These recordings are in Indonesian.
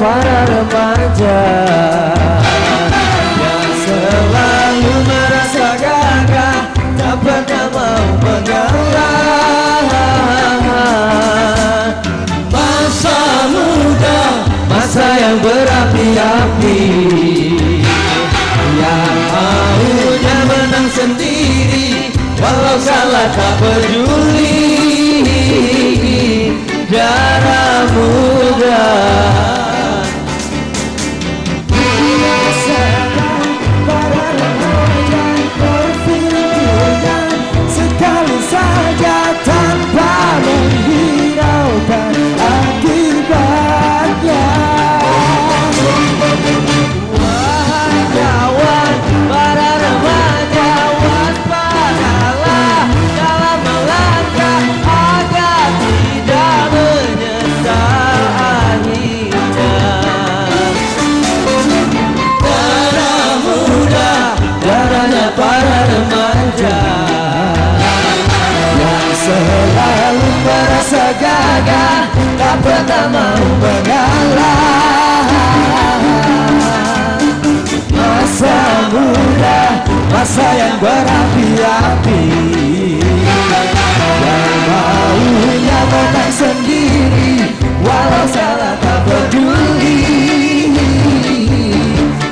para remaja Yang selalu merasa gagah Tak pernah mau mengalah Masa muda Masa yang berapi-api merasa gagah, tak pernah mau mengalah. Masa muda, masa yang berapi-api Yang maunya menang sendiri Walau salah tak peduli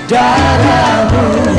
Darah muda